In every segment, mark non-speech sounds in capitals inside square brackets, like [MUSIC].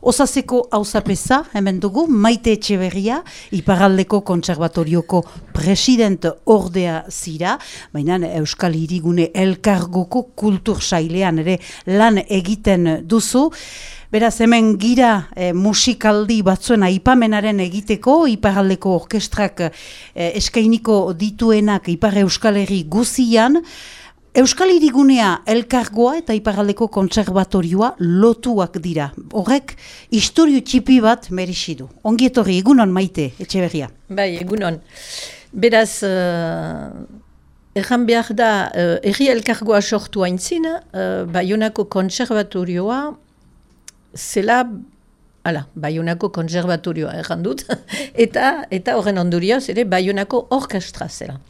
Osaseko hauzapeza, hemen dugu, maite etxeberria, iparaldeko konservatorioko president ordea zira, baina Euskal Hirigune elkargoko kultur sailean ere lan egiten duzu. Beraz, hemen gira e, musikaldi batzuen aipamenaren egiteko, iparaldeko orkestrak e, eskainiko dituenak Ipar Euskal Herri guzian, Euskal Irigunea elkargoa eta iparaldeko kontserbatorioa lotuak dira. Horrek, historio txipi bat merixidu. Ongi etorri, egunon maite, etxe berria. Bai, egunon. Beraz, uh, erran behar da, uh, erri elkargoa sortu haintzin, uh, Bayonako kontserbatorioa, zela, ala, Bayonako kontserbatorioa erran dut, [LAUGHS] eta, eta horren ondurioz, ere, Bayonako orkestra zela.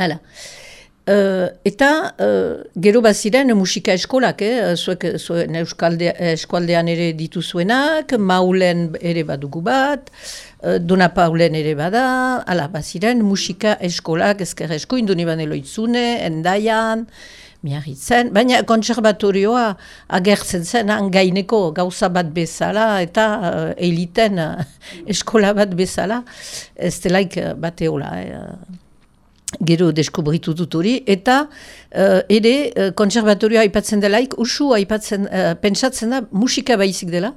Hala. Uh, eta uh, gero baziren musika eskolak, eh? zuek, zuen euskalde, eskualdean ere dituzuenak, maulen ere badugu bat, uh, dona paulen ere bada, ala, baziren musika eskolak ezker esko, induni eloitzune, endaian, miarritzen, baina konservatorioa agertzen zen gaineko gauza bat bezala eta uh, eliten [LAUGHS] eskola bat bezala, ez delaik bateola, eh? Gero deskubritu dut hori, eta uh, ere uh, konservatorioa aipatzen delaik, usu aipatzen, uh, pentsatzen da musika baizik dela,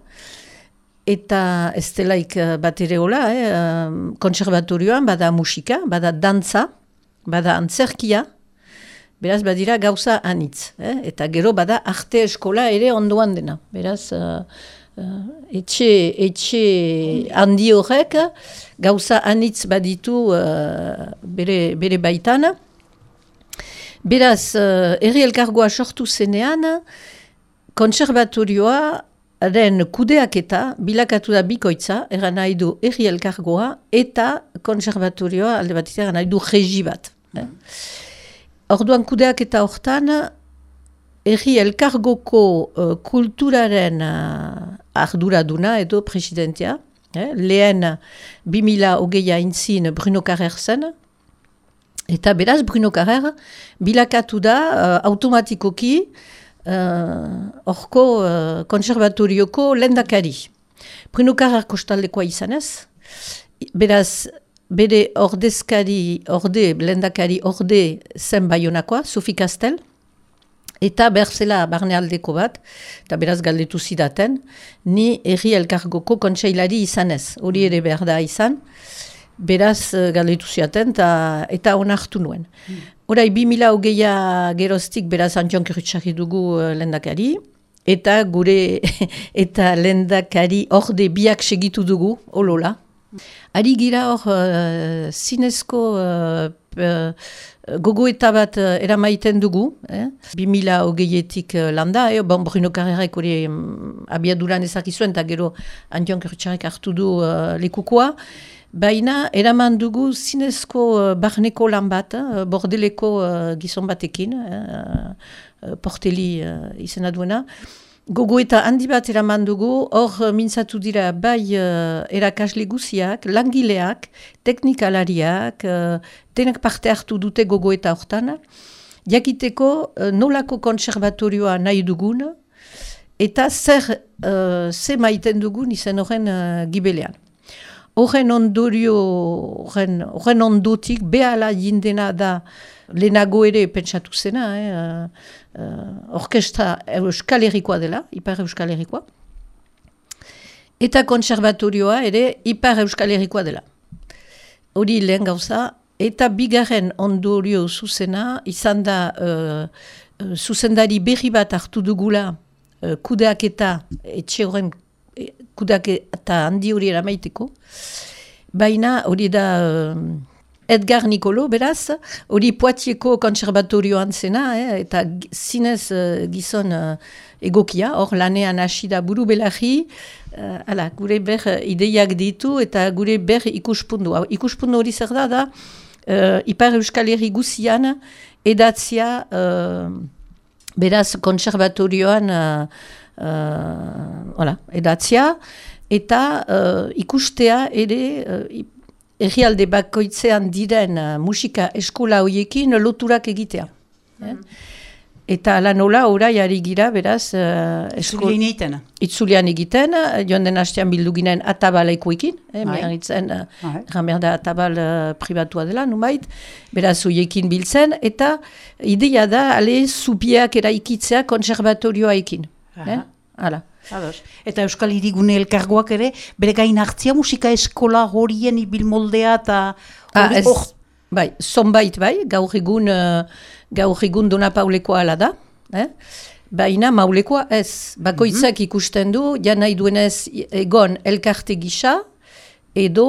eta ez delaik uh, bat ere hola, eh, konservatorioan bada musika, bada dantza, bada antzerkia, beraz badira gauza anitz, eh? eta gero bada arte eskola ere ondoan dena, beraz... Uh, etxe, etxe handi horrek gauza anitz baditu uh, bere, bere baitan. Beraz, uh, erri elkargoa sortu zenean, konservatorioa den kudeak eta bilakatu da bikoitza, eran nahi du erri elkargoa, eta konservatorioa alde bat eran nahi du regi bat. Eh? Orduan kudeak eta hortan, erri elkargoko uh, kulturaren arduraduna edo presidentia. Eh? Lehen, 2000 hogeia intzin Bruno Carrer zen. Eta beraz, Bruno Carrer bilakatu da uh, automatikoki horko uh, uh, konservatorioko lendakari. Bruno Carrer kostaldekoa izanez. Beraz, bere ordezkari, orde, lendakari orde zen baionakoa, Sophie Castel. Eta berzela barnealdeko bat, eta beraz galdetu zidaten, ni erri elkargoko kontseilari izanez, hori ere behar da izan, beraz eh, galdetu zidaten eta onartu nuen. Horai, bi mila hogeia geroztik beraz antion kirutxarri dugu uh, lendakari, eta gure [LAUGHS] eta lendakari orde biak segitu dugu, olola. Ari gira hor uh, zinezko gogoeta bat uh, eramaiten dugu, eh? 2000 hogeietik uh, landa, eh? bon, Bruno Carrerek hori um, abiaduran ezakizuen, eta gero Antion Kertxarek hartu du uh, lekukoa, baina eraman dugu zinezko uh, barneko lan bat, uh, bordeleko uh, gizon batekin, uh, porteli uh, izena duena, Gogo eta handi bat eraman dugu, hor uh, mintzatu dira bai uh, erakasle guziak, langileak, teknikalariak, uh, denak parte hartu dute gogo eta hortan, jakiteko uh, nolako konservatorioa nahi dugun, eta zer uh, ze maiten dugun izan horren uh, gibelean. Horren ondorio, horren ondotik, behala jindena da lehenago ere pentsatu zena, eh, uh, orkestra euskal herrikoa dela, ipar euskal herrikoa. Eta konservatorioa ere ipar euskal herrikoa dela. Hori lehen gauza, eta bigarren ondorio zuzena, izan da uh, zuzendari berri bat hartu dugula uh, kudeak eta etxe horren kudeak eta handi hori eramaiteko. Baina hori da... Edgar Nicolo, beraz, hori poatieko konservatorioan zena, eh, eta zinez uh, gizon uh, egokia, hor lanean hasi da buru belarri, uh, ala, gure ber ideiak ditu eta gure ber ikuspundu. Ikuspundu hori zer da, da, uh, Ipar Euskal Herri guzian, edatzia, uh, beraz, konservatorioan, uh, uh, edatzia, eta uh, ikustea ere, uh, errialde bakoitzean diren uh, musika eskola horiekin loturak egitea. Eh? Eta ala nola, orai ari gira, beraz, uh, Itzulian egiten. itzulian egiten, joan den hastean bildu ginen atabalekoekin, eh, Bai. miarritzen, uh, Bai. Da atabal uh, pribatua dela, numait, beraz hoiekin biltzen, eta ideia da, ale, zubiak eraikitzea konservatorioa ekin. Eh? Hala. Ados. Eta Euskal Hirigune elkargoak ere, bere gain hartzia musika eskola horien ibil moldea eta Ah, ez, hor- bai, zonbait bai, gaur egun, uh, gaur egun dona paulekoa ala da, eh? baina maulekoa ez. Bakoitzak ikusten du, ja nahi duenez egon elkarte gisa, edo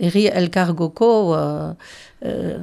herri elkargoko uh, uh,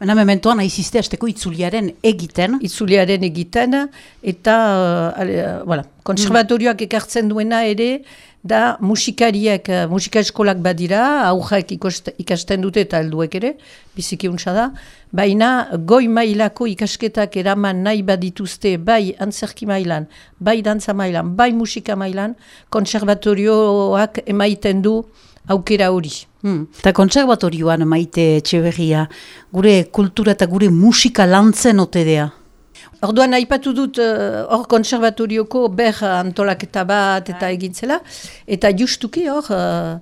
Baina mementoan aizizte azteko itzuliaren egiten. itzuliaren egiten, eta uh, ale, uh, voilà, konservatorioak ekartzen duena ere, da musikariek, uh, musika eskolak badira, aurrak ikasten dute eta helduek ere, biziki untsa da, baina goi mailako ikasketak eraman nahi badituzte, bai antzerki mailan, bai dantza mailan, bai musika mailan, konservatorioak emaiten du aukera hori. Hmm. Eta konservatorioan maite etxeberria, gure kultura eta gure musika lantzen otedea. Orduan aipatu dut eh, hor konservatorioko ber antolaketa bat eta egintzela, eta justuki hor uh,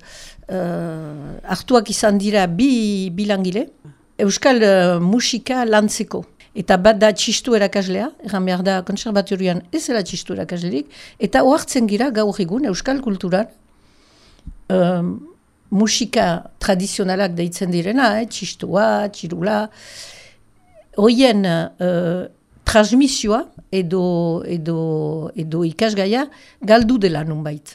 uh, hartuak izan dira bi bilangile, euskal eh, musika lantzeko. Eta bat da txistu erakaslea, erran behar da konservatorioan ez dela txistu erakaslerik, eta ohartzen gira gaur egun euskal kulturan um, musika tradizionalak deitzen direna, eh, txistua, txirula, hoien uh, transmisioa edo, edo, edo ikasgaia galdu dela nunbait.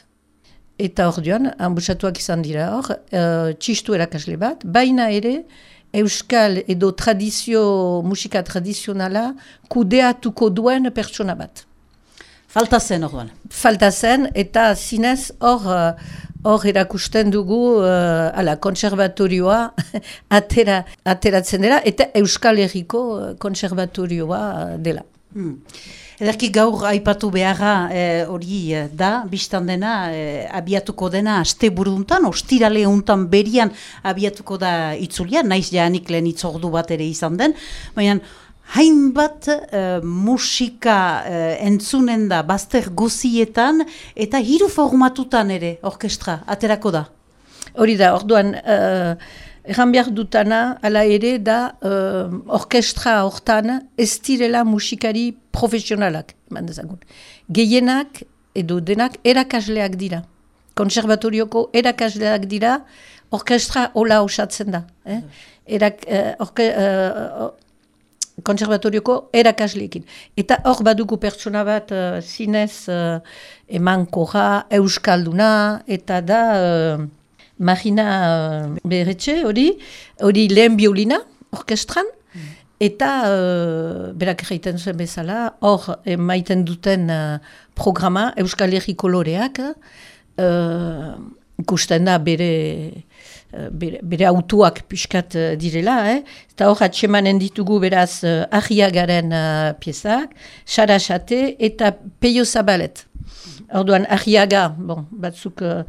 Eta orduan, ambusatuak izan dira hor, uh, txistu erakasle bat, baina ere euskal edo tradizio, musika tradizionala kudeatuko duen pertsona bat. Falta zen orduan. Falta zen eta zinez hor uh, hor erakusten dugu uh, ala, konservatorioa [LAUGHS] atera, ateratzen dela eta Euskal Herriko uh, konservatorioa dela. Hmm. Ederki gaur aipatu beharra eh, hori eh, da, biztan dena, eh, abiatuko dena aste buruntan, ostirale untan berian abiatuko da itzulia, naiz jaanik lehen itzordu bat ere izan den, baina hainbat eh, musika eh, entzunen da bazter guzietan eta hiru formatutan ere orkestra aterako da. Hori da, orduan, uh, erran behar dutana, ala ere da, uh, orkestra hortan ez direla musikari profesionalak, eman dezagun. Gehienak, edo denak, erakasleak dira. Konservatorioko erakasleak dira, orkestra hola osatzen da. Eh? Erak, uh, orke, uh, konservatorioko erakasleekin. Eta hor badugu pertsona bat uh, zinez uh, emankorra, euskalduna, eta da uh, Marina uh, Berretxe, hori, hori lehen biolina, orkestran, eta uh, berak egiten zuen bezala, hor emaiten duten uh, programa Euskal Herri koloreak, uh, ikusten da bere eh, bere, bere autuak pixkat eh, direla, eh? eta hor atxemanen ditugu beraz uh, ahiagaren uh, piezak, Sara Xate eta Peio Zabalet. Orduan ahiaga, bon, batzuk uh,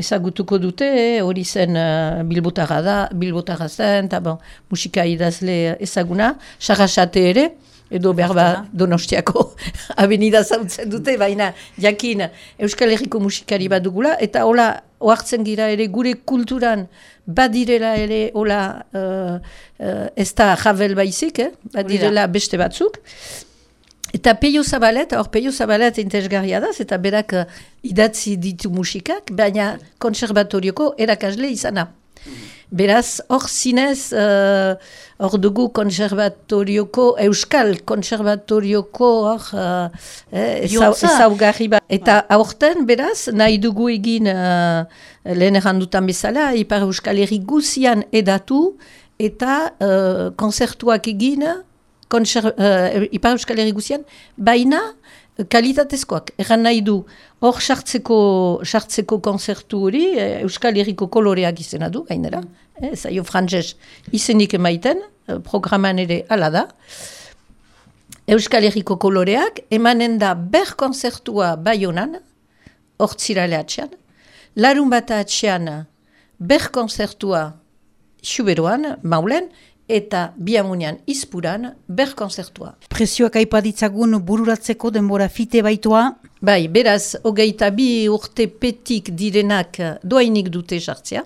ezagutuko dute, eh? hori zen uh, bilbotarra da, bilbotarra zen, eta bon, musika idazle ezaguna, Sara Xate ere, edo behar ba donostiako [LAUGHS] abenida zautzen dute, baina jakin Euskal Herriko musikari bat dugula, eta hola ohartzen gira ere gure kulturan badirela ere hola uh, uh, ez da javel baizik, eh? badirela beste batzuk. Eta Peio Zabalet, hor Peio Zabalet intezgarria da, eta berak uh, idatzi ditu musikak, baina konservatorioko erakasle izana. Beraz, hor zinez, uh, hor dugu konservatorioko, euskal konservatorioko hor uh, eh, Bihotza. ezaugarri bat. Eta aurten, beraz, nahi dugu egin uh, lehen errandutan bezala, Ipar Euskal Herri guzian edatu, eta uh, konzertuak egin, konser, uh, Ipar Euskal Herri guzian, baina kalitatezkoak. Erran nahi du, hor sartzeko, sartzeko konzertu hori, eh, Euskal Herriko koloreak izena du, gainera, eh, zaio frantzes izenik emaiten, eh, programan ere ala da. Euskal Herriko koloreak, emanen da ber konzertua baionan, hor zirale atxean, larun bat atxean ber konzertua xuberoan, maulen, eta biamunean izpuran ber konzertua. Prezioak aipaditzagun bururatzeko denbora fite baitoa. Bai, beraz, hogeita bi urte petik direnak doainik dute sartzea.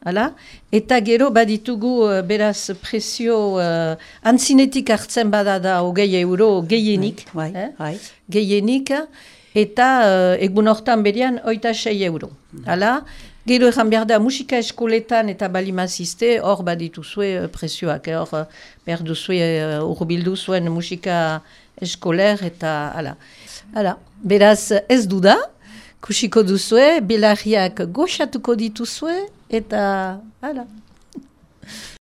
Hala? Eta gero baditugu uh, beraz prezio uh, antzinetik hartzen bada da hogei euro gehienik. Bai, bai, eh? bai. Gehienik eta uh, egun hortan berian oita sei euro. Hala? Gero egan behar da musika eskoletan eta balimazizte hor badituzue uh, prezioak. eh, Hor behar duzue urbildu zuen musika eskoler eta hala. Hala, beraz ez du da, kusiko duzue, belarriak goxatuko dituzue, eta hala.